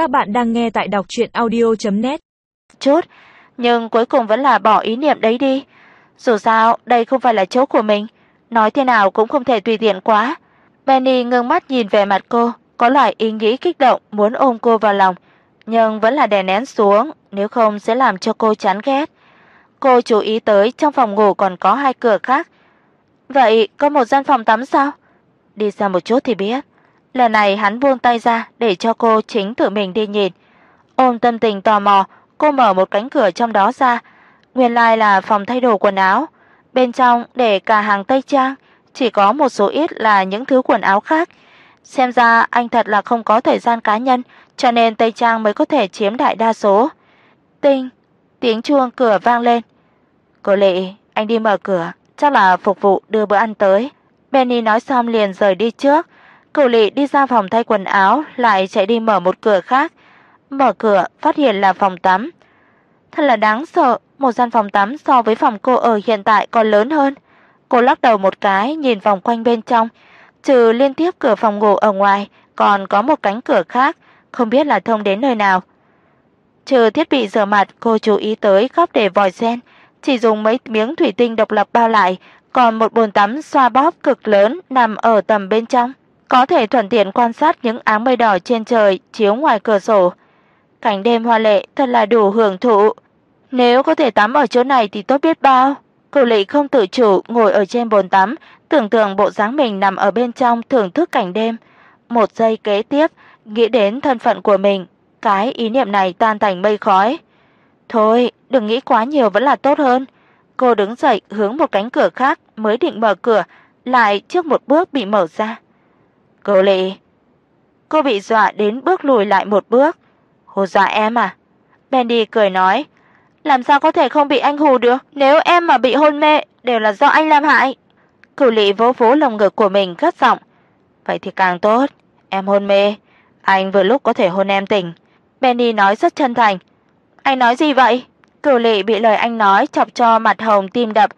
Các bạn đang nghe tại đọc audio net Chút, nhưng cuối cùng vẫn là bỏ ý niệm đấy đi. Dù sao, đây không phải là chỗ của mình, nói thế nào cũng không thể tùy tiện quá. Benny ngưng mắt nhìn về mặt cô, có loại ý nghĩ kích động muốn ôm cô vào lòng, nhưng vẫn là đè nén xuống, nếu không sẽ làm cho cô chán ghét. Cô chú ý tới trong phòng ngủ còn có hai cửa khác. Vậy có một gian phòng tắm sao? Đi ra một chút thì biết. Lần này hắn buông tay ra để cho cô chính tự mình đi nhìn. Ôm tâm tình tò mò, cô mở một cánh cửa trong đó ra. Nguyên lai là phòng thay đồ quần áo, bên trong để cả hàng tây trang, chỉ có một số ít là những thứ quần áo khác. Xem ra anh thật là không có thời gian cá nhân, cho nên tây trang mới có thể chiếm đại đa số. Tinh, tiếng chuông cửa vang lên. "Cô Lệ, anh đi mở cửa, chắc là phục vụ đưa bữa ăn tới." Benny nói xong liền rời đi trước. Cửu Lệ đi ra phòng thay quần áo, lại chạy đi mở một cửa khác. Mở cửa, phát hiện là phòng tắm. Thật là đáng sợ, một gian phòng tắm so với phòng cô ở hiện tại còn lớn hơn. Cô lắc đầu một cái, nhìn vòng quanh bên trong, trừ liên tiếp cửa phòng ngủ ở ngoài, còn có một cánh cửa khác, không biết là thông đến nơi nào. Trừ thiết bị rửa mặt, cô chú ý tới góc để vòi sen, chỉ dùng mấy miếng thủy tinh độc lập bao lại, còn một bồn tắm xoa bóp cực lớn nằm ở tầm bên trong, có thể thuận tiện quan sát những áng mây đỏ trên trời chiếu ngoài cửa sổ. Cảnh đêm hoa lệ thật là đủ hưởng thụ. Nếu có thể tắm ở chỗ này thì tốt biết bao. cầu Lệ không tự chủ ngồi ở trên bồn tắm, tưởng tượng bộ dáng mình nằm ở bên trong thưởng thức cảnh đêm. Một giây kế tiếp, nghĩ đến thân phận của mình, cái ý niệm này tan thành mây khói. Thôi, đừng nghĩ quá nhiều vẫn là tốt hơn. Cô đứng dậy hướng một cánh cửa khác mới định mở cửa, lại trước một bước bị mở ra. "Cô Lệ." Cô bị dọa đến bước lùi lại một bước. hồ dọa em à?" Bendy cười nói, "Làm sao có thể không bị anh hù được, nếu em mà bị hôn mê đều là do anh làm hại." Cửu Lệ vỗ vỗ lồng ngực của mình cất giọng, "Vậy thì càng tốt, em hôn mê, anh vừa lúc có thể hôn em tỉnh." Benny nói rất chân thành. "Anh nói gì vậy?" Cửu Lệ bị lời anh nói chọc cho mặt hồng tim đập.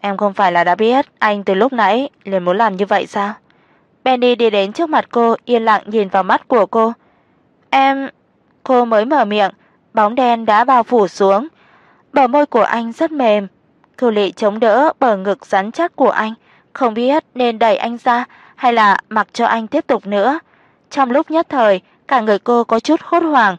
Em không phải là đã biết anh từ lúc nãy liền muốn làm như vậy sao? Benny đi đến trước mặt cô, yên lặng nhìn vào mắt của cô. "Em..." Cô mới mở miệng, bóng đen đã bao phủ xuống. Bờ môi của anh rất mềm, Cửu Lệ chống đỡ bờ ngực rắn chắc của anh, không biết nên đẩy anh ra hay là mặc cho anh tiếp tục nữa. Trong lúc nhất thời, cả người cô có chút hốt hoảng.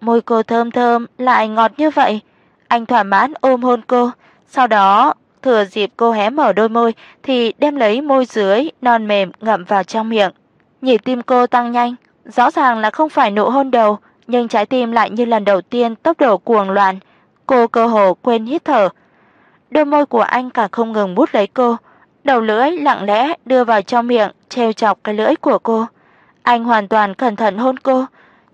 Môi cô thơm thơm lại ngọt như vậy. Anh thỏa mãn ôm hôn cô, sau đó thừa dịp cô hé mở đôi môi thì đem lấy môi dưới non mềm ngậm vào trong miệng. Nhịp tim cô tăng nhanh, rõ ràng là không phải nụ hôn đầu, nhưng trái tim lại như lần đầu tiên tốc độ cuồng loạn. Cô cơ hồ quên hít thở. Đôi môi của anh càng không ngừng bút lấy cô, đầu lưỡi lặng lẽ đưa vào trong miệng, trêu chọc cái lưỡi của cô. Anh hoàn toàn cẩn thận hôn cô,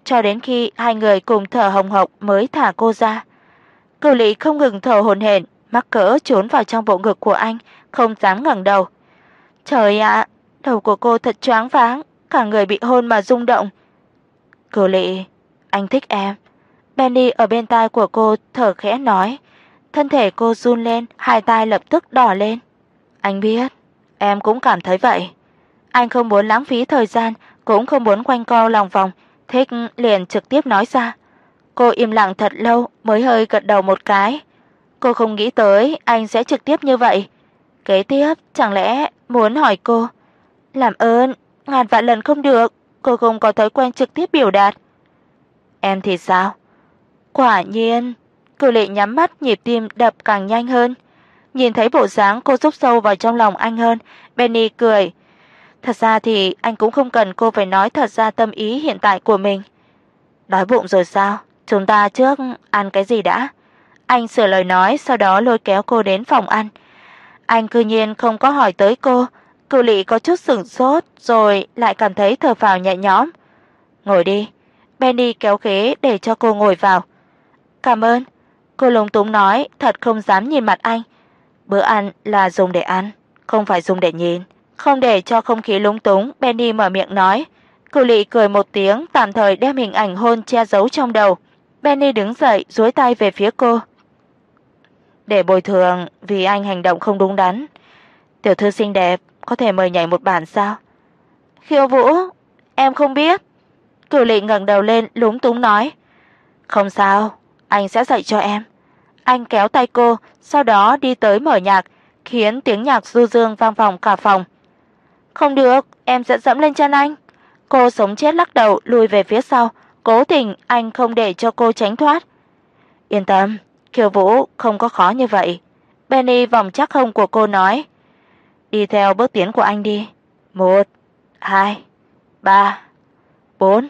cho đến khi hai người cùng thở hồng hộc mới thả cô ra. Cửu Lý không ngừng thở hổn hển, mắc cỡ trốn vào trong bộ ngực của anh, không dám ngẩng đầu. Trời ạ, đầu của cô thật choáng váng, cả người bị hôn mà rung động. cô lệ, anh thích em. Benny ở bên tai của cô thở khẽ nói, thân thể cô run lên, hai tai lập tức đỏ lên. Anh biết, em cũng cảm thấy vậy. Anh không muốn lãng phí thời gian, cũng không muốn quanh co lòng vòng, thích liền trực tiếp nói ra. Cô im lặng thật lâu mới hơi gật đầu một cái. Cô không nghĩ tới anh sẽ trực tiếp như vậy. Kế tiếp, chẳng lẽ muốn hỏi cô, "Làm ơn, ngàn vạn lần không được, cô không có thói quen trực tiếp biểu đạt." "Em thì sao?" Quả nhiên, Cử Lệ nhắm mắt, nhịp tim đập càng nhanh hơn. Nhìn thấy bộ dáng cô rúc sâu vào trong lòng anh hơn, Benny cười. Thật ra thì anh cũng không cần cô phải nói thật ra tâm ý hiện tại của mình. Đói bụng rồi sao? Chúng ta trước ăn cái gì đã? Anh sửa lời nói, sau đó lôi kéo cô đến phòng ăn. Anh cư nhiên không có hỏi tới cô, Cự Lệ có chút sửng sốt rồi lại cảm thấy thở phào nhẹ nhõm. "Ngồi đi." Benny kéo ghế để cho cô ngồi vào. "Cảm ơn." Cô lúng túng nói, thật không dám nhìn mặt anh. Bữa ăn là dùng để ăn, không phải dùng để nhìn. Không để cho không khí lúng túng, Benny mở miệng nói. Cự Lệ cười một tiếng, tạm thời đem hình ảnh hôn che giấu trong đầu. Benny đứng dậy, duỗi tay về phía cô. Để bồi thường vì anh hành động không đúng đắn. Tiểu thư xinh đẹp, có thể mời nhảy một bản sao? Khiêu vũ, em không biết. Cửu Lệ ngẩng đầu lên lúng túng nói: "Không sao, anh sẽ dạy cho em." Anh kéo tay cô, sau đó đi tới mở nhạc, khiến tiếng nhạc du dương vang vọng cả phòng. "Không được, em sẽ dẫm lên chân anh." Cô sống chết lắc đầu lùi về phía sau, cố tình anh không để cho cô tránh thoát. "Yên tâm, Khiêu Vũ không có khó như vậy." Benny vòng chắc hông của cô nói. "Đi theo bước tiến của anh đi. một hai ba bốn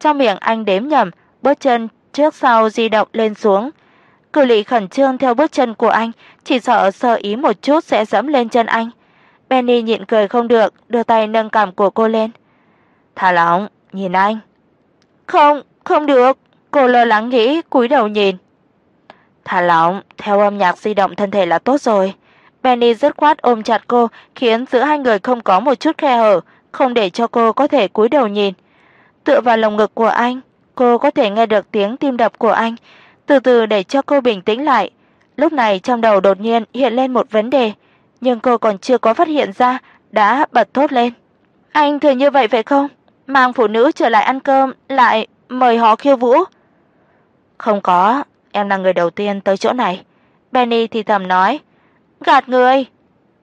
Trong miệng anh đếm nhầm, bước chân trước sau di động lên xuống. Cử Lị khẩn trương theo bước chân của anh, chỉ sợ sơ ý một chút sẽ dẫm lên chân anh. Benny nhịn cười không được, đưa tay nâng cằm của cô lên. "Thả lỏng, nhìn anh." "Không, không được." Cô lo lắng nghĩ, cúi đầu nhìn. "Thả lỏng, theo âm nhạc di động thân thể là tốt rồi." Penny dứt khoát ôm chặt cô, khiến giữa hai người không có một chút khe hở, không để cho cô có thể cúi đầu nhìn. Tựa vào lồng ngực của anh, cô có thể nghe được tiếng tim đập của anh, từ từ để cho cô bình tĩnh lại. Lúc này trong đầu đột nhiên hiện lên một vấn đề, nhưng cô còn chưa có phát hiện ra đã bật thốt lên. Anh thường như vậy phải không? Mang phụ nữ trở lại ăn cơm lại mời họ khiêu vũ? Không có, em là người đầu tiên tới chỗ này. Benny thì thầm nói, gạt người.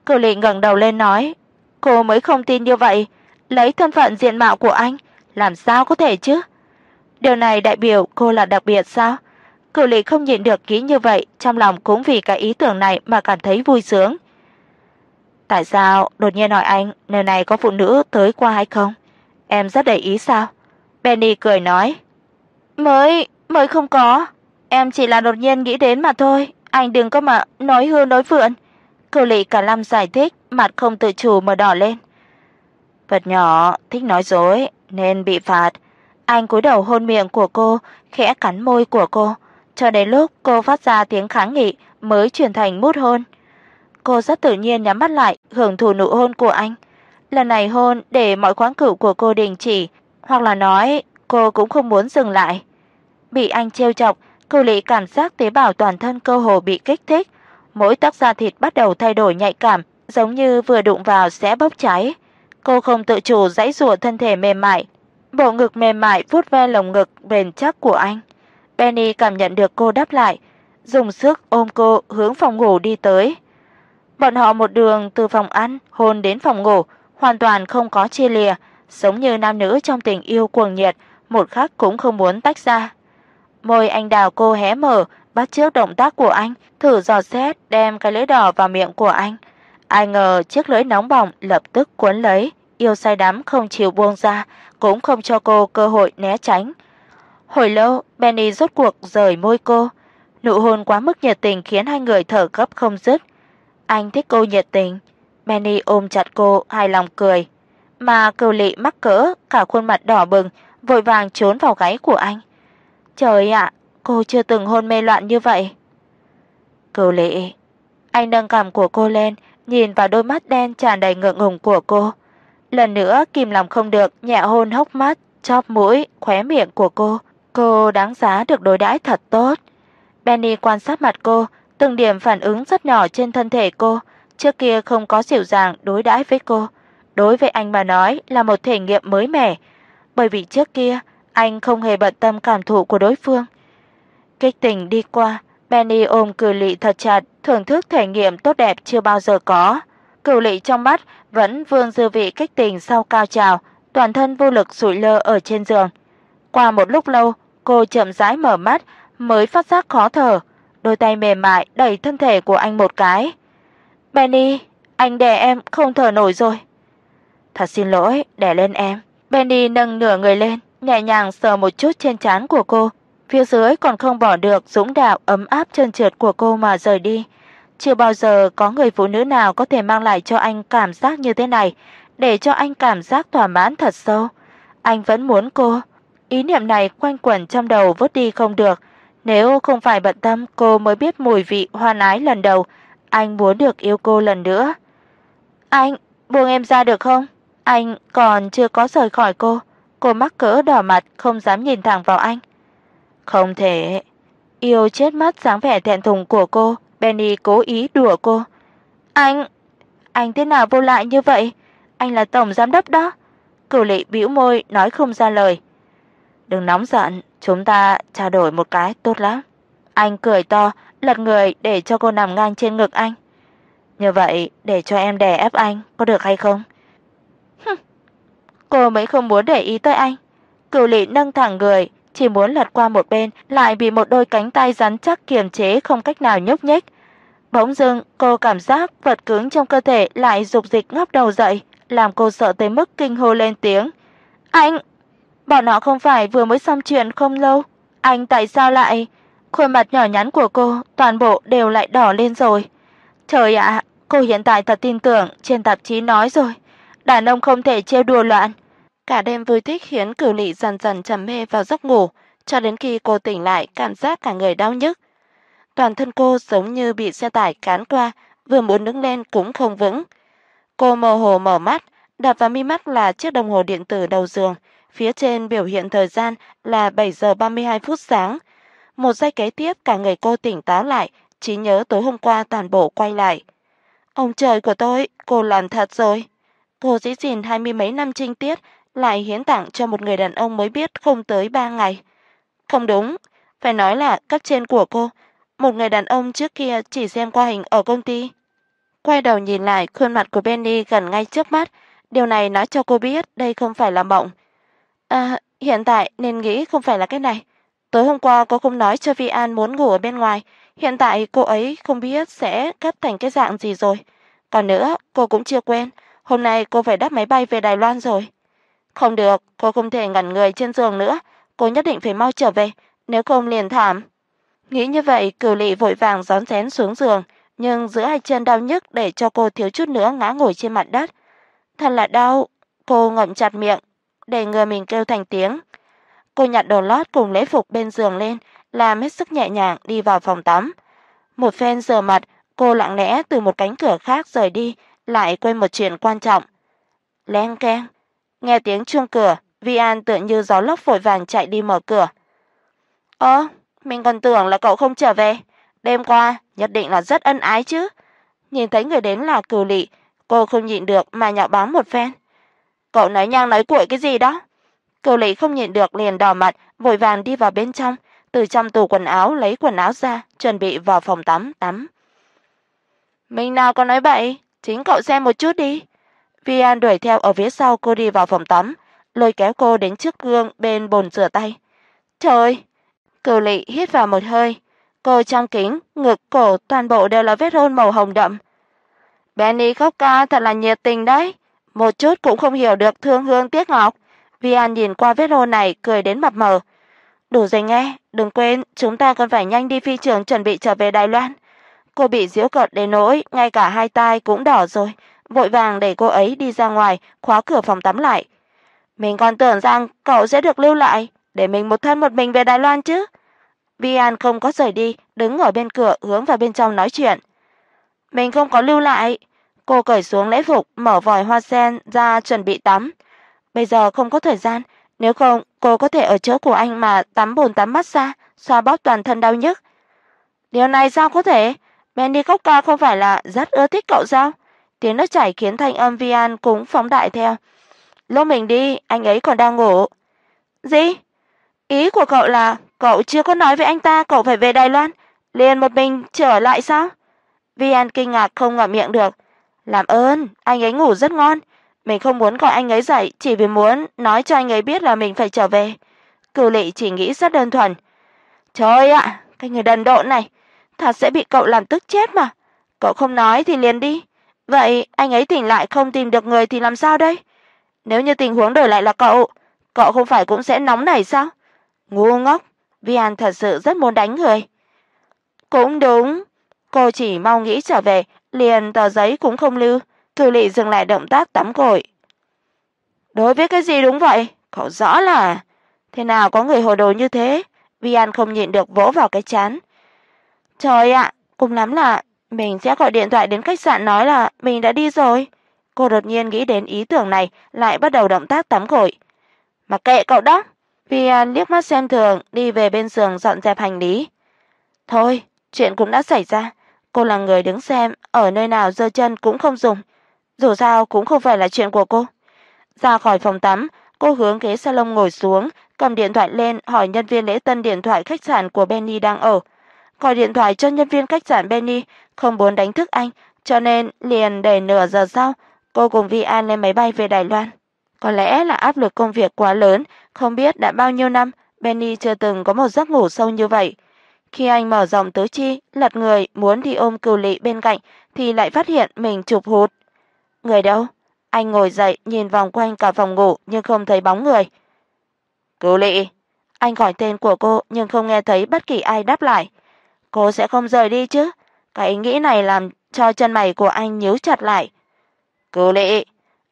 Cửu Lệ ngẩng đầu lên nói, cô mới không tin như vậy, lấy thân phận diện mạo của anh, làm sao có thể chứ? Điều này đại biểu cô là đặc biệt sao? Cửu Lệ không nhịn được nghĩ như vậy, trong lòng cũng vì cái ý tưởng này mà cảm thấy vui sướng. Tại sao đột nhiên hỏi anh, nơi này có phụ nữ tới qua hay không? Em rất để ý sao? Benny cười nói. Mới, mới không có, em chỉ là đột nhiên nghĩ đến mà thôi, anh đừng có mà nói hư nói vượn. Cô Lệ cả lâm giải thích, mặt không tự chủ mà đỏ lên. Vật nhỏ thích nói dối nên bị phạt. Anh cúi đầu hôn miệng của cô, khẽ cắn môi của cô, cho đến lúc cô phát ra tiếng kháng nghị mới chuyển thành mút hôn. Cô rất tự nhiên nhắm mắt lại, hưởng thụ nụ hôn của anh. Lần này hôn để mọi khoáng cửu của cô đình chỉ, hoặc là nói cô cũng không muốn dừng lại. Bị anh trêu chọc, cô Lý cảm giác tế bào toàn thân cơ hồ bị kích thích, mỗi tấc da thịt bắt đầu thay đổi nhạy cảm, giống như vừa đụng vào sẽ bốc cháy. Cô không tự chủ giãy giụa thân thể mềm mại, bộ ngực mềm mại vuốt ve lồng ngực bền chắc của anh. Benny cảm nhận được cô đáp lại, dùng sức ôm cô hướng phòng ngủ đi tới. Bọn họ một đường từ phòng ăn hôn đến phòng ngủ, hoàn toàn không có chia lìa, giống như nam nữ trong tình yêu cuồng nhiệt, một khắc cũng không muốn tách ra. Môi anh đào cô hé mở, bắt chước động tác của anh, thử dò xét đem cái lưỡi đỏ vào miệng của anh. Ai ngờ chiếc lưỡi nóng bỏng lập tức cuốn lấy, yêu say đắm không chịu buông ra, cũng không cho cô cơ hội né tránh. Hồi lâu, Benny rốt cuộc rời môi cô, nụ hôn quá mức nhiệt tình khiến hai người thở gấp không dứt. Anh thích cô nhiệt tình, Benny ôm chặt cô, hài lòng cười, mà cầu Lệ mắc cỡ, cả khuôn mặt đỏ bừng, vội vàng trốn vào gáy của anh. Trời ạ, cô chưa từng hôn mê loạn như vậy. Cửu Lệ, anh nâng cằm của cô lên, nhìn vào đôi mắt đen tràn đầy ngượng ngùng của cô. Lần nữa kìm lòng không được nhẹ hôn hốc mắt, chóp mũi, khóe miệng của cô. Cô đáng giá được đối đãi thật tốt. Benny quan sát mặt cô, từng điểm phản ứng rất nhỏ trên thân thể cô, trước kia không có dịu dàng đối đãi với cô. Đối với anh mà nói là một thể nghiệm mới mẻ, bởi vì trước kia anh không hề bận tâm cảm thụ của đối phương. Kích tình đi qua, Benny ôm Cửu Lệ thật chặt, thưởng thức thể nghiệm tốt đẹp chưa bao giờ có. Cửu Lệ trong mắt vẫn vương dư vị kích tình sau cao trào, toàn thân vô lực sụi lơ ở trên giường. Qua một lúc lâu, cô chậm rãi mở mắt, mới phát giác khó thở, đôi tay mềm mại đẩy thân thể của anh một cái. "Benny, anh đè em không thở nổi rồi." "Thật xin lỗi, đè lên em." Benny nâng nửa người lên, nhẹ nhàng sờ một chút trên trán của cô, phía dưới còn không bỏ được dũng đạo ấm áp trơn trượt của cô mà rời đi. Chưa bao giờ có người phụ nữ nào có thể mang lại cho anh cảm giác như thế này, để cho anh cảm giác thỏa mãn thật sâu. Anh vẫn muốn cô. Ý niệm này quanh quẩn trong đầu vứt đi không được, nếu không phải bận tâm cô mới biết mùi vị hoan ái lần đầu, anh muốn được yêu cô lần nữa. Anh, buông em ra được không? Anh còn chưa có rời khỏi cô. Cô mắc cỡ đỏ mặt không dám nhìn thẳng vào anh. Không thể. Yêu chết mất dáng vẻ thẹn thùng của cô, Benny cố ý đùa cô. Anh, anh thế nào vô lại như vậy? Anh là tổng giám đốc đó. Cửu Lệ bĩu môi nói không ra lời. đừng nóng giận, chúng ta trao đổi một cái tốt lắm." Anh cười to, lật người để cho cô nằm ngang trên ngực anh. "Như vậy để cho em đè ép anh, có được hay không?" Cô mới không muốn để ý tới anh. Cửu Lệ nâng thẳng người, chỉ muốn lật qua một bên, lại bị một đôi cánh tay rắn chắc kiềm chế không cách nào nhúc nhích. Bỗng dưng, cô cảm giác vật cứng trong cơ thể lại dục dịch ngóc đầu dậy, làm cô sợ tới mức kinh hô lên tiếng. "Anh!" Bọn họ không phải vừa mới xong chuyện không lâu, anh tại sao lại? Khuôn mặt nhỏ nhắn của cô toàn bộ đều lại đỏ lên rồi. Trời ạ, cô hiện tại thật tin tưởng trên tạp chí nói rồi, đàn ông không thể trêu đùa loạn. Cả đêm vui thích khiến Cửu Lệ dần dần trầm mê vào giấc ngủ, cho đến khi cô tỉnh lại cảm giác cả người đau nhức. Toàn thân cô giống như bị xe tải cán qua, vừa muốn đứng lên cũng không vững. Cô mơ hồ mở mắt, đập vào mi mắt là chiếc đồng hồ điện tử đầu giường, phía trên biểu hiện thời gian là 7 giờ 32 phút sáng. Một giây kế tiếp cả người cô tỉnh táo lại, trí nhớ tối hôm qua toàn bộ quay lại. Ông trời của tôi, cô làm thật rồi. Cô dĩ gìn hai mươi mấy năm trinh tiết lại hiến tặng cho một người đàn ông mới biết không tới 3 ngày. Không đúng, phải nói là cấp trên của cô, một người đàn ông trước kia chỉ xem qua hình ở công ty. Quay đầu nhìn lại khuôn mặt của Benny gần ngay trước mắt, điều này nói cho cô biết đây không phải là mộng. À, hiện tại nên nghĩ không phải là cái này. Tối hôm qua cô không nói cho Vi An muốn ngủ ở bên ngoài, hiện tại cô ấy không biết sẽ cắt thành cái dạng gì rồi. Còn nữa, cô cũng chưa quen, hôm nay cô phải đáp máy bay về Đài Loan rồi. Không được, cô không thể ngẩn người trên giường nữa, cô nhất định phải mau trở về, nếu không liền thảm. Nghĩ như vậy, Cửu Lệ vội vàng rón rén xuống giường, nhưng giữa hai chân đau nhức để cho cô thiếu chút nữa ngã ngồi trên mặt đất. Thật là đau, cô ngậm chặt miệng, để người mình kêu thành tiếng. Cô nhặt đồ lót cùng lễ phục bên giường lên, làm hết sức nhẹ nhàng đi vào phòng tắm. Một phen rửa mặt, cô lặng lẽ từ một cánh cửa khác rời đi, lại quên một chuyện quan trọng. Leng keng, nghe tiếng chuông cửa, Vi An tựa như gió lốc vội vàng chạy đi mở cửa. "Ơ, mình còn tưởng là cậu không trở về, đêm qua nhất định là rất ân ái chứ." Nhìn thấy người đến là Cửu Lệ, cô không nhịn được mà nhạo báng một phen. "Cậu nói nhăng nói cuội cái gì đó?" Cửu Lệ không nhịn được liền đỏ mặt, vội vàng đi vào bên trong, từ trong tủ quần áo lấy quần áo ra, chuẩn bị vào phòng tắm tắm. "Mình nào có nói bậy, chính cậu xem một chút đi." Vi An đuổi theo ở phía sau cô đi vào phòng tắm, lôi kéo cô đến trước gương bên bồn rửa tay. "Trời!" Cửu Lệ hít vào một hơi, cô trong kính, ngực, cổ toàn bộ đều là vết hôn màu hồng đậm. Benny khóc ca thật là nhiệt tình đấy, một chút cũng không hiểu được thương hương tiếc ngọc. Vi An nhìn qua vết hôn này cười đến mập mờ. "Đủ rồi nghe, đừng quên, chúng ta còn phải nhanh đi phi trường chuẩn bị trở về Đài Loan." Cô bị giễu cợt đến nỗi ngay cả hai tai cũng đỏ rồi, vội vàng để cô ấy đi ra ngoài, khóa cửa phòng tắm lại. Mình còn tưởng rằng cậu sẽ được lưu lại, để mình một thân một mình về Đài Loan chứ. Vi An không có rời đi, đứng ở bên cửa hướng vào bên trong nói chuyện. Mình không có lưu lại. Cô cởi xuống lễ phục, mở vòi hoa sen ra chuẩn bị tắm. Bây giờ không có thời gian, nếu không cô có thể ở chỗ của anh mà tắm bồn tắm massage, xoa bóp toàn thân đau nhức. Điều này sao có thể? Benny Coca không phải là rất ưa thích cậu sao? Tiếng nước chảy khiến thanh âm Vi An cũng phóng đại theo. Lúc mình đi, anh ấy còn đang ngủ. Gì? Ý của cậu là cậu chưa có nói với anh ta cậu phải về Đài Loan, liền một mình trở lại sao? Vi An kinh ngạc không ngậm miệng được. Làm ơn, anh ấy ngủ rất ngon, mình không muốn gọi anh ấy dậy chỉ vì muốn nói cho anh ấy biết là mình phải trở về. Cửu Lệ chỉ nghĩ rất đơn thuần. Trời ạ, cái người đần độn này, thật sẽ bị cậu làm tức chết mà. Cậu không nói thì liền đi. Vậy anh ấy tỉnh lại không tìm được người thì làm sao đây? Nếu như tình huống đổi lại là cậu, cậu không phải cũng sẽ nóng nảy sao? Ngu ngốc, Vi An thật sự rất muốn đánh người. Cũng đúng, cô chỉ mau nghĩ trở về, liền tờ giấy cũng không lưu. Thư Lệ dừng lại động tác tắm gội. Đối với cái gì đúng vậy? Cậu rõ là thế nào có người hồ đồ như thế? Vi An không nhịn được vỗ vào cái chán. Trời ạ, cùng lắm là mình sẽ gọi điện thoại đến khách sạn nói là mình đã đi rồi. Cô đột nhiên nghĩ đến ý tưởng này, lại bắt đầu động tác tắm gội. Mà kệ cậu đó. Vi liếc mắt xem thường, đi về bên giường dọn dẹp hành lý. Thôi, chuyện cũng đã xảy ra, cô là người đứng xem, ở nơi nào giơ chân cũng không dùng, dù sao cũng không phải là chuyện của cô. Ra khỏi phòng tắm, cô hướng ghế salon ngồi xuống, cầm điện thoại lên hỏi nhân viên lễ tân điện thoại khách sạn của Benny đang ở. Gọi điện thoại cho nhân viên khách sạn Benny, không muốn đánh thức anh, cho nên liền để nửa giờ sau, cô cùng Vi An lên máy bay về Đài Loan. Có lẽ là áp lực công việc quá lớn, không biết đã bao nhiêu năm Benny chưa từng có một giấc ngủ sâu như vậy. Khi anh mở rộng tứ chi, lật người muốn đi ôm Cừu Lệ bên cạnh thì lại phát hiện mình chụp hụt. Người đâu? Anh ngồi dậy nhìn vòng quanh cả phòng ngủ nhưng không thấy bóng người. Cừu Lệ." Anh gọi tên của cô nhưng không nghe thấy bất kỳ ai đáp lại. Cô sẽ không rời đi chứ? Cái ý nghĩ này làm cho chân mày của anh nhíu chặt lại. "Cửu Lệ."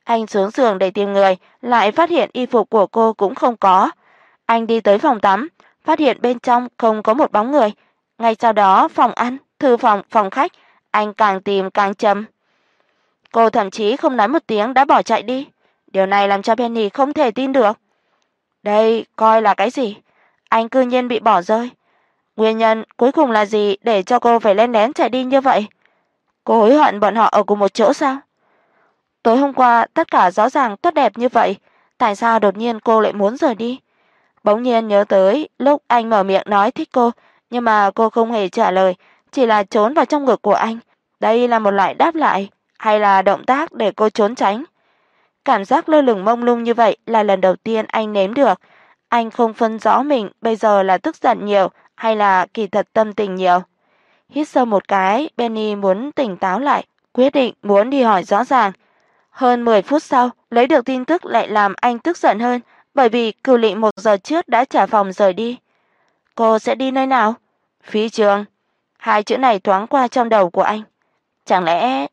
Anh xuống giường để tìm người, lại phát hiện y phục của cô cũng không có. Anh đi tới phòng tắm, phát hiện bên trong không có một bóng người. Ngay sau đó, phòng ăn, thư phòng, phòng khách, anh càng tìm càng chậm. Cô thậm chí không nói một tiếng đã bỏ chạy đi. Điều này làm cho Penny không thể tin được. Đây coi là cái gì? Anh cư nhiên bị bỏ rơi. Nguyên nhân cuối cùng là gì để cho cô phải lén lén chạy đi như vậy? Cô hối hận bọn họ ở cùng một chỗ sao? Tối hôm qua tất cả rõ ràng tốt đẹp như vậy, tại sao đột nhiên cô lại muốn rời đi? Bỗng nhiên nhớ tới lúc anh mở miệng nói thích cô, nhưng mà cô không hề trả lời, chỉ là trốn vào trong ngực của anh. Đây là một loại đáp lại hay là động tác để cô trốn tránh? Cảm giác lơ lửng mông lung như vậy là lần đầu tiên anh nếm được. Anh không phân rõ mình bây giờ là tức giận nhiều hay là kỳ thật tâm tình nhiều. Hít sâu một cái, Benny muốn tỉnh táo lại, quyết định muốn đi hỏi rõ ràng. Hơn 10 phút sau, lấy được tin tức lại làm anh tức giận hơn, bởi vì Cửu Lệ một giờ trước đã trả phòng rời đi. Cô sẽ đi nơi nào? Phi trường. Hai chữ này thoáng qua trong đầu của anh. Chẳng lẽ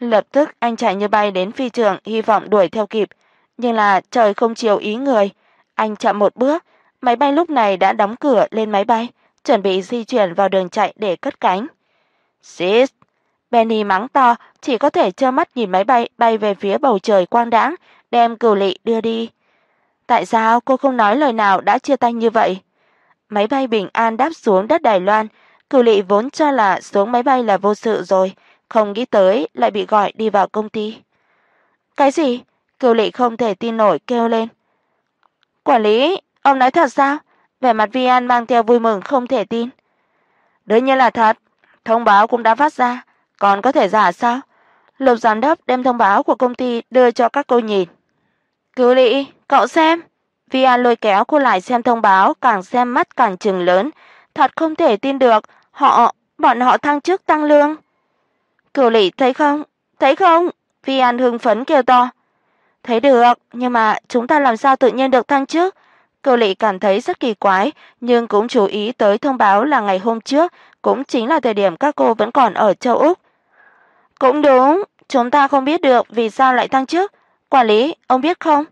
Lập tức anh chạy như bay đến phi trường hy vọng đuổi theo kịp, nhưng là trời không chiều ý người, anh chậm một bước, máy bay lúc này đã đóng cửa lên máy bay, chuẩn bị di chuyển vào đường chạy để cất cánh. "Sis!" Benny mắng to, chỉ có thể trơ mắt nhìn máy bay bay về phía bầu trời quang đãng, đem Cửu Lệ đưa đi. Tại sao cô không nói lời nào đã chia tay như vậy? Máy bay bình an đáp xuống đất Đài Loan, Cửu Lệ vốn cho là xuống máy bay là vô sự rồi, không nghĩ tới lại bị gọi đi vào công ty. Cái gì? Cửu Lệ không thể tin nổi kêu lên. "Quản lý, ông nói thật sao?" Vẻ mặt Vi An mang theo vui mừng không thể tin. "Đương nhiên là thật, thông báo cũng đã phát ra, còn có thể giả sao?" Lục giám đốc đem thông báo của công ty đưa cho các cô nhìn. "Cứu Lị, cậu xem." Vi An lôi kéo cô lại xem thông báo, càng xem mắt càng trừng lớn, thật không thể tin được, họ, bọn họ thăng chức tăng lương. Cửu lị thấy không? Thấy không? Vi An hưng phấn kêu to. Thấy được, nhưng mà chúng ta làm sao tự nhiên được thăng chức? Cửu Lệ cảm thấy rất kỳ quái, nhưng cũng chú ý tới thông báo là ngày hôm trước, cũng chính là thời điểm các cô vẫn còn ở châu Úc. Cũng đúng, chúng ta không biết được vì sao lại tăng chức. Quản lý, ông biết không?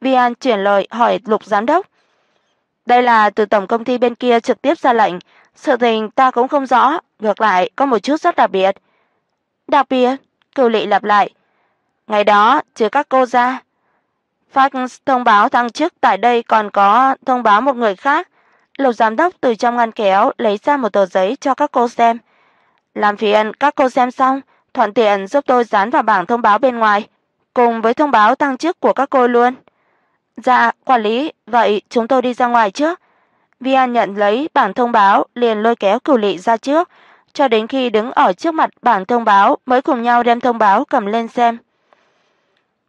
Vi An chuyển lời hỏi Lục giám đốc. Đây là từ tổng công ty bên kia trực tiếp ra lệnh, sự tình ta cũng không rõ, ngược lại có một chút rất đặc biệt. Đặc biệt, Cửu Lệ lặp lại. Ngày đó, trừ các cô ra, phát thông báo thăng chức tại đây còn có thông báo một người khác. Lục giám đốc từ trong ngăn kéo lấy ra một tờ giấy cho các cô xem. Làm phiền các cô xem xong, thuận tiện giúp tôi dán vào bảng thông báo bên ngoài, cùng với thông báo thăng chức của các cô luôn. Dạ, quản lý, vậy chúng tôi đi ra ngoài trước. Vi An nhận lấy bảng thông báo, liền lôi kéo Cửu Lệ ra trước, cho đến khi đứng ở trước mặt bảng thông báo mới cùng nhau đem thông báo cầm lên xem.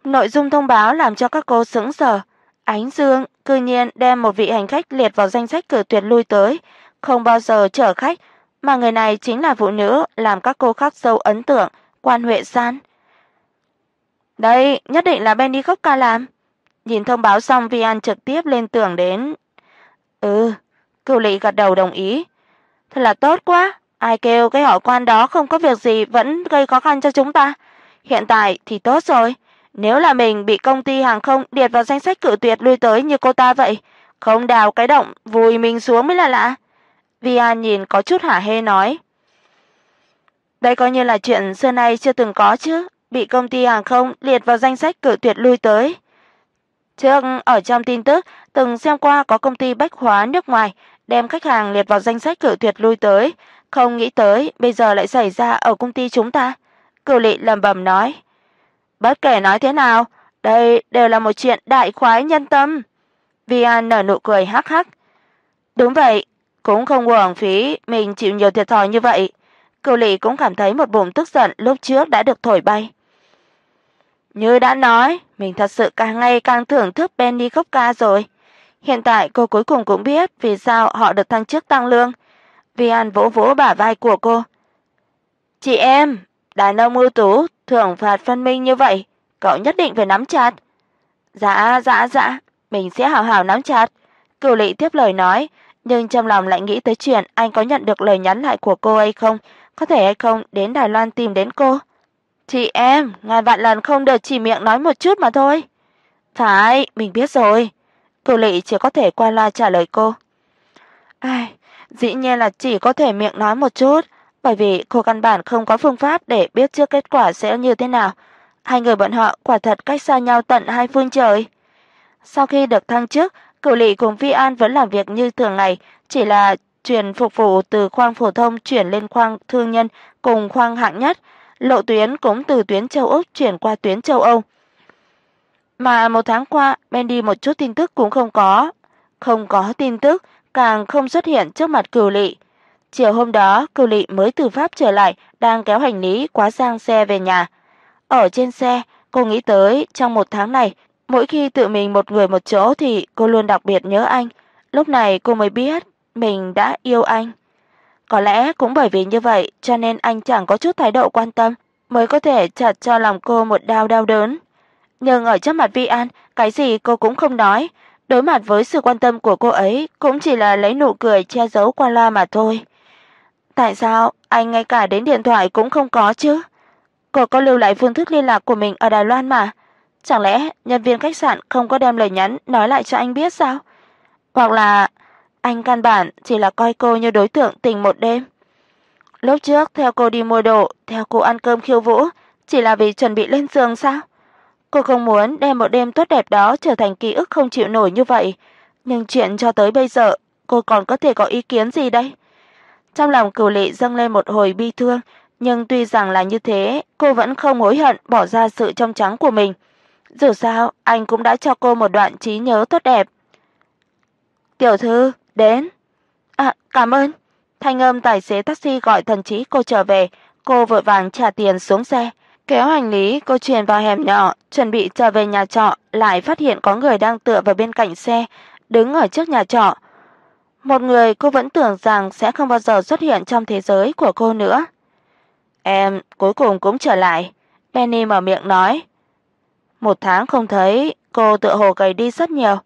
Nội dung thông báo làm cho các cô sững sờ, Ánh Dương cư nhiên đem một vị hành khách liệt vào danh sách cử tuyệt lui tới, không bao giờ chở khách, mà người này chính là phụ nữ làm các cô khắc sâu ấn tượng, Quan Huệ San. Đây, nhất định là Benny Khốc ca làm. Nhìn thông báo xong Vi An trực tiếp lên tưởng đến. Ừ, Cửu Lệ gật đầu đồng ý. Thật là tốt quá, ai kêu cái họ quan đó không có việc gì vẫn gây khó khăn cho chúng ta. Hiện tại thì tốt rồi, nếu là mình bị công ty hàng không liệt vào danh sách cử tuyệt lui tới như cô ta vậy, không đào cái động vùi mình xuống mới là lạ. Vi An nhìn có chút hả hê nói. Đây coi như là chuyện xưa nay chưa từng có chứ, bị công ty hàng không liệt vào danh sách cử tuyệt lui tới. Trước ở trong tin tức từng xem qua có công ty bách hóa nước ngoài đem khách hàng liệt vào danh sách cử tuyệt lui tới, không nghĩ tới bây giờ lại xảy ra ở công ty chúng ta." Cửu Lệ lẩm bẩm nói. "Bất kể nói thế nào, đây đều là một chuyện đại khoái nhân tâm." Vi An nở nụ cười hắc hắc. Đúng vậy, cũng không uổng phí mình chịu nhiều thiệt thòi như vậy. Cửu Lệ cũng cảm thấy một bụng tức giận lúc trước đã được thổi bay. Như đã nói, mình thật sự càng ngày càng thưởng thức Benny khóc ca rồi. Hiện tại cô cuối cùng cũng biết vì sao họ được thăng chức tăng lương. Vi An vỗ vỗ bả vai của cô. "Chị em, đàn ông ưu tú, thưởng phạt phân minh như vậy, cậu nhất định phải nắm chặt." "Dạ, dạ, dạ, mình sẽ hào hào nắm chặt." Cửu Lệ tiếp lời nói, nhưng trong lòng lại nghĩ tới chuyện anh có nhận được lời nhắn lại của cô hay không, có thể hay không đến Đài Loan tìm đến cô. "Chị em, ngàn vạn lần không được chỉ miệng nói một chút mà thôi." "Phải, mình biết rồi." Cửu Lệ chỉ có thể qua loa trả lời cô. Ai, dĩ nhiên là chỉ có thể miệng nói một chút, bởi vì cô căn bản không có phương pháp để biết trước kết quả sẽ như thế nào. Hai người bọn họ quả thật cách xa nhau tận hai phương trời. Sau khi được thăng chức, Cửu Lệ cùng Vi An vẫn làm việc như thường ngày, chỉ là chuyển phục vụ từ khoang phổ thông chuyển lên khoang thương nhân cùng khoang hạng nhất, lộ tuyến cũng từ tuyến châu Úc chuyển qua tuyến châu Âu. Mà một tháng qua, Bendy một chút tin tức cũng không có, không có tin tức, càng không xuất hiện trước mặt Cửu Lệ. Chiều hôm đó, Cửu Lệ mới từ Pháp trở lại, đang kéo hành lý quá sang xe về nhà. Ở trên xe, cô nghĩ tới trong một tháng này, mỗi khi tự mình một người một chỗ thì cô luôn đặc biệt nhớ anh. Lúc này cô mới biết mình đã yêu anh. Có lẽ cũng bởi vì như vậy cho nên anh chẳng có chút thái độ quan tâm, mới có thể chặt cho lòng cô một đau đau đớn. Nhưng ở trước mặt Vi An, cái gì cô cũng không nói, đối mặt với sự quan tâm của cô ấy cũng chỉ là lấy nụ cười che giấu qua loa mà thôi. Tại sao anh ngay cả đến điện thoại cũng không có chứ? Cô có lưu lại phương thức liên lạc của mình ở Đài Loan mà. Chẳng lẽ nhân viên khách sạn không có đem lời nhắn nói lại cho anh biết sao? Hoặc là anh căn bản chỉ là coi cô như đối tượng tình một đêm. Lúc trước theo cô đi mua đồ, theo cô ăn cơm khiêu vũ, chỉ là vì chuẩn bị lên giường sao? Cô không muốn đem một đêm tốt đẹp đó trở thành ký ức không chịu nổi như vậy, nhưng chuyện cho tới bây giờ, cô còn có thể có ý kiến gì đây? Trong lòng Cửu Lệ dâng lên một hồi bi thương, nhưng tuy rằng là như thế, cô vẫn không hối hận bỏ ra sự trong trắng của mình. Dù sao, anh cũng đã cho cô một đoạn trí nhớ tốt đẹp. "Tiểu thư, đến." "À, cảm ơn." Thanh âm tài xế taxi gọi thần trí cô trở về, cô vội vàng trả tiền xuống xe. Kéo hành lý, cô truyền vào hẻm nhỏ, chuẩn bị trở về nhà trọ, lại phát hiện có người đang tựa vào bên cạnh xe, đứng ở trước nhà trọ. Một người cô vẫn tưởng rằng sẽ không bao giờ xuất hiện trong thế giới của cô nữa. "Em cuối cùng cũng trở lại." Penny mở miệng nói. Một tháng không thấy, cô tựa hồ gầy đi rất nhiều.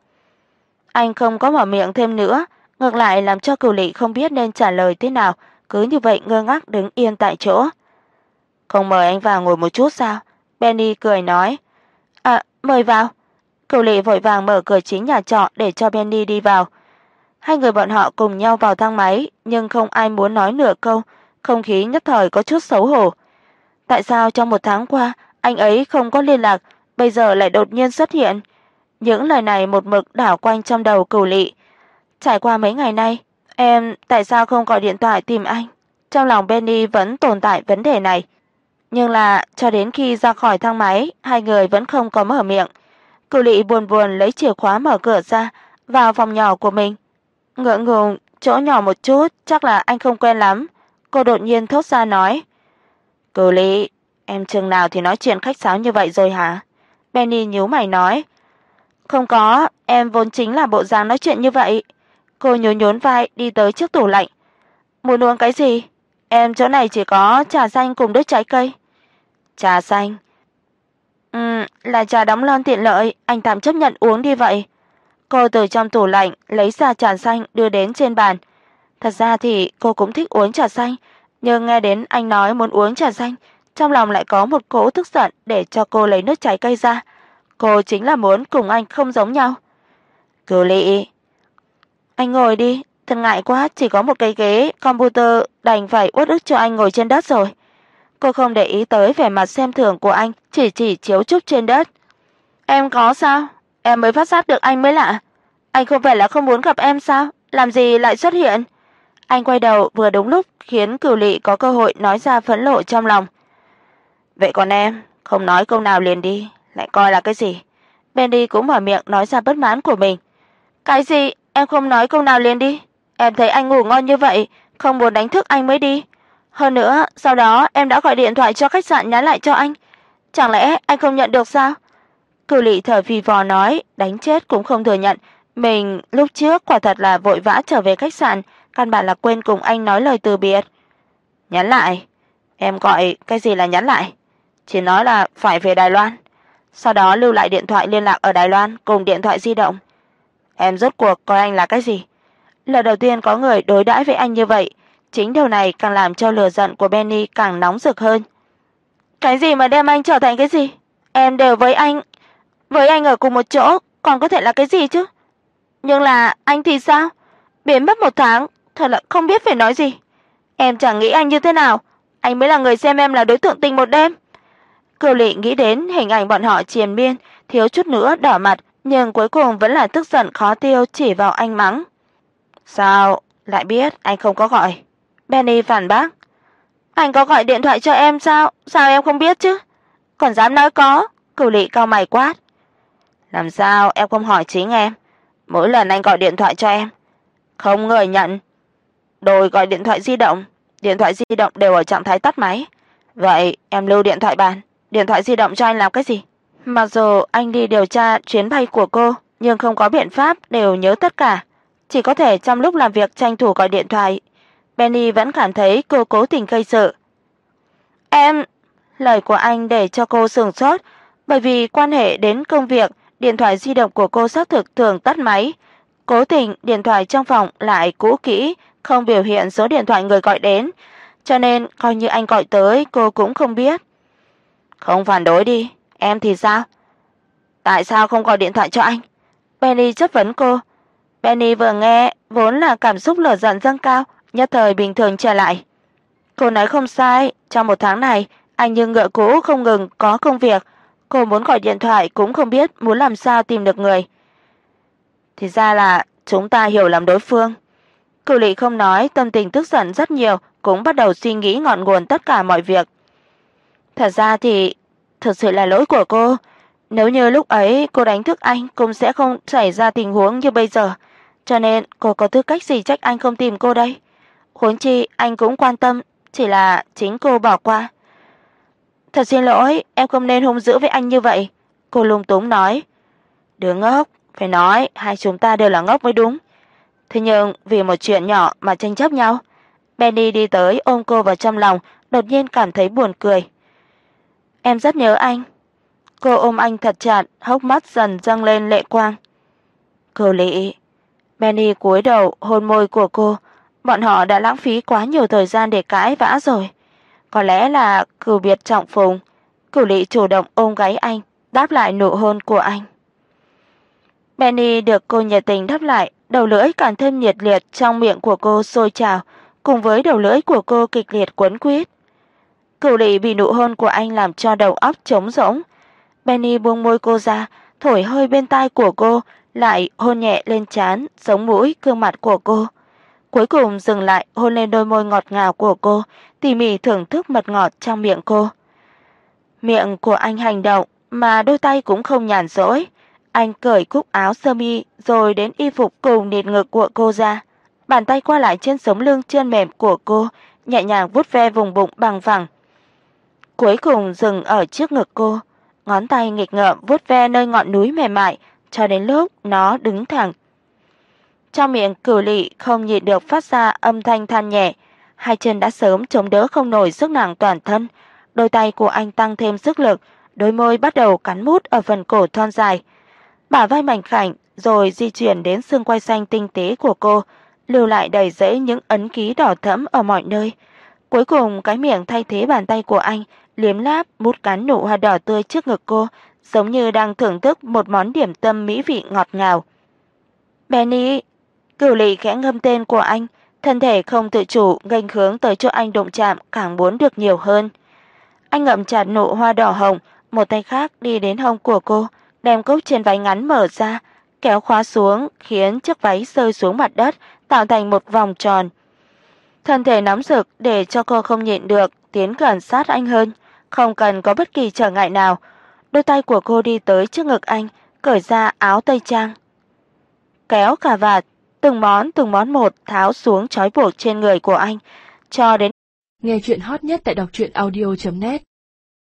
Anh không có mở miệng thêm nữa, ngược lại làm cho Cửu Lệ không biết nên trả lời thế nào, cứ như vậy ngơ ngác đứng yên tại chỗ. "Không mời anh vào ngồi một chút sao?" Penny cười nói. "À, mời vào." Cửu Lệ vội vàng mở cửa chính nhà trọ để cho Penny đi vào. Hai người bọn họ cùng nhau vào thang máy, nhưng không ai muốn nói nửa câu, không khí nhất thời có chút xấu hổ. Tại sao trong một tháng qua anh ấy không có liên lạc, bây giờ lại đột nhiên xuất hiện? Những lời này một mực đảo quanh trong đầu Cửu Lệ. Trải qua mấy ngày nay, em tại sao không gọi điện thoại tìm anh? Trong lòng Benny vẫn tồn tại vấn đề này nhưng là cho đến khi ra khỏi thang máy, hai người vẫn không có mở miệng. Cửu Lệ buồn buồn lấy chìa khóa mở cửa ra, vào phòng nhỏ của mình. Ngượng ngùng, chỗ nhỏ một chút, chắc là anh không quen lắm. Cô đột nhiên thốt ra nói: "Cửu Lý, em chừng nào thì nói chuyện khách sáo như vậy rồi hả?" Benny nhíu mày nói: "Không có, em vốn chính là bộ dáng nói chuyện như vậy." Cô nhún nhún vai đi tới trước tủ lạnh. "Muốn uống cái gì? Em chỗ này chỉ có trà xanh cùng nước trái cây." Trà xanh. Ừm, là trà đóng lon tiện lợi, anh tạm chấp nhận uống đi vậy. Cô từ trong tủ lạnh lấy ra trà xanh đưa đến trên bàn. Thật ra thì cô cũng thích uống trà xanh, nhưng nghe đến anh nói muốn uống trà xanh, trong lòng lại có một cỗ tức giận để cho cô lấy nước trái cây ra. Cô chính là muốn cùng anh không giống nhau. Cử Lệ, anh ngồi đi, thật ngại quá, chỉ có một cái ghế computer đành phải uất ức cho anh ngồi trên đất rồi. Cô không để ý tới vẻ mặt xem thường của anh, chỉ chỉ chiếu chúc trên đất. "Em có sao? Em mới phát giác được anh mới lạ. Anh không phải là không muốn gặp em sao? Làm gì lại xuất hiện?" Anh quay đầu vừa đúng lúc khiến Cửu Lệ có cơ hội nói ra phẫn nộ trong lòng. "Vậy còn em, không nói câu nào liền đi, lại coi là cái gì?" Bendy cũng mở miệng nói ra bất mãn của mình. Cái gì? Em không nói câu nào liền đi. Em thấy anh ngủ ngon như vậy, không muốn đánh thức anh mới đi. Hơn nữa, sau đó em đã gọi điện thoại cho khách sạn nhắn lại cho anh. Chẳng lẽ anh không nhận được sao? Cử Lệ thở phì phò nói, đánh chết cũng không thừa nhận, mình lúc trước quả thật là vội vã trở về khách sạn, căn bản là quên cùng anh nói lời từ biệt. Nhắn lại? Em gọi cái gì là nhắn lại? Chỉ nói là phải về Đài Loan. Sau đó lưu lại điện thoại liên lạc ở Đài Loan cùng điện thoại di động. Em rốt cuộc coi anh là cái gì? Lần đầu tiên có người đối đãi với anh như vậy, chính điều này càng làm cho lửa giận của Benny càng nóng rực hơn. Cái gì mà đem anh trở thành cái gì? Em đều với anh, với anh ở cùng một chỗ, còn có thể là cái gì chứ? Nhưng là anh thì sao? Biến mất một tháng, thật là không biết phải nói gì. Em chẳng nghĩ anh như thế nào, anh mới là người xem em là đối tượng tình một đêm. Cửu Lệ nghĩ đến hình ảnh bọn họ triền miên, thiếu chút nữa đỏ mặt, nhưng cuối cùng vẫn là tức giận khó tiêu chỉ vào anh mắng. "Sao lại biết anh không có gọi?" Benny phản bác. "Anh có gọi điện thoại cho em sao? Sao em không biết chứ?" Còn dám nói có? Cửu Lệ cau mày quát. "Làm sao em không hỏi chính em? Mỗi lần anh gọi điện thoại cho em, không người nhận. Đôi gọi điện thoại di động, điện thoại di động đều ở trạng thái tắt máy. Vậy em lưu điện thoại bàn, điện thoại di động cho anh làm cái gì?" Mặc dù anh đi điều tra chuyến bay của cô, nhưng không có biện pháp đều nhớ tất cả, chỉ có thể trong lúc làm việc tranh thủ gọi điện thoại. Benny vẫn cảm thấy cô cố tình gây sự. "Em..." Lời của anh để cho cô sửng sốt, bởi vì quan hệ đến công việc, điện thoại di động của cô xác thực thường tắt máy. Cố tình điện thoại trong phòng lại cũ kỹ, không biểu hiện số điện thoại người gọi đến, cho nên coi như anh gọi tới cô cũng không biết. Không phản đối đi, em thì sao? Tại sao không gọi điện thoại cho anh? Benny chất vấn cô. Benny vừa nghe, vốn là cảm xúc lửa giận dâng cao, nhất thời bình thường trở lại. Cô nói không sai, trong một tháng này, anh như ngựa cũ không ngừng có công việc, cô muốn gọi điện thoại cũng không biết muốn làm sao tìm được người. Thì ra là chúng ta hiểu lầm đối phương. Cửu Lệ không nói, tâm tình tức giận rất nhiều, cũng bắt đầu suy nghĩ ngọn nguồn tất cả mọi việc. Thật ra thì thật sự là lỗi của cô, nếu như lúc ấy cô đánh thức anh cũng sẽ không xảy ra tình huống như bây giờ, cho nên cô có tư cách gì trách anh không tìm cô đây? Huống chi anh cũng quan tâm, chỉ là chính cô bỏ qua. Thật xin lỗi, em không nên hung dữ với anh như vậy." Cô lung túng nói. "Đứa ngốc, phải nói hai chúng ta đều là ngốc mới đúng. Thế nhưng vì một chuyện nhỏ mà tranh chấp nhau." Benny đi tới ôm cô vào trong lòng, đột nhiên cảm thấy buồn cười. "Em rất nhớ anh." Cô ôm anh thật chặt, hốc mắt dần dâng lên lệ quang. "Cô Lệ." Benny cúi đầu hôn môi của cô, bọn họ đã lãng phí quá nhiều thời gian để cãi vã rồi. Có lẽ là cửu biệt trọng phùng, Cửu Lệ chủ động ôm gáy anh, đáp lại nụ hôn của anh. Benny được cô nhiệt tình đáp lại, đầu lưỡi càng thêm nhiệt liệt trong miệng của cô sôi trào, cùng với đầu lưỡi của cô kịch liệt quấn quýt. Cửu Lệ bị nụ hôn của anh làm cho đầu óc trống rỗng. Benny buông môi cô ra, thổi hơi bên tai của cô, lại hôn nhẹ lên trán, sống mũi, gương mặt của cô. Cuối cùng dừng lại hôn lên đôi môi ngọt ngào của cô, tỉ mỉ thưởng thức mật ngọt trong miệng cô. Miệng của anh hành động mà đôi tay cũng không nhàn rỗi. Anh cởi cúc áo sơ mi rồi đến y phục cùng nịt ngực của cô ra, bàn tay qua lại trên sống lưng trơn mềm của cô, nhẹ nhàng vuốt ve vùng bụng bằng phẳng. Cuối cùng dừng ở trước ngực cô, ngón tay nghịch ngợm vuốt ve nơi ngọn núi mềm mại cho đến lúc nó đứng thẳng. Trong miệng Cửu Lệ không nhịn được phát ra âm thanh than nhẹ, hai chân đã sớm chống đỡ không nổi sức nặng toàn thân, đôi tay của anh tăng thêm sức lực, đôi môi bắt đầu cắn mút ở phần cổ thon dài. Bả vai mảnh khảnh rồi di chuyển đến xương quai xanh tinh tế của cô, lưu lại đầy rẫy những ấn ký đỏ thẫm ở mọi nơi. Cuối cùng cái miệng thay thế bàn tay của anh, liếm láp mút cắn nụ hoa đỏ tươi trước ngực cô, giống như đang thưởng thức một món điểm tâm mỹ vị ngọt ngào. "Benny." Cửu Lệ khẽ ngâm tên của anh, thân thể không tự chủ nghênh hướng tới chỗ anh đụng chạm, càng muốn được nhiều hơn. Anh ngậm chặt nụ hoa đỏ hồng, một tay khác đi đến hông của cô, đem cúc trên váy ngắn mở ra, kéo khóa xuống, khiến chiếc váy rơi xuống mặt đất, tạo thành một vòng tròn. Thân thể nóng rực để cho cô không nhịn được, tiến gần sát anh hơn, không cần có bất kỳ trở ngại nào. Đôi tay của cô đi tới trước ngực anh, cởi ra áo tây trang. kéo cà vạt, từng món từng món một tháo xuống trói buộc trên người của anh, cho đến Nghe chuyện hot nhất tại đọc truyện audio net.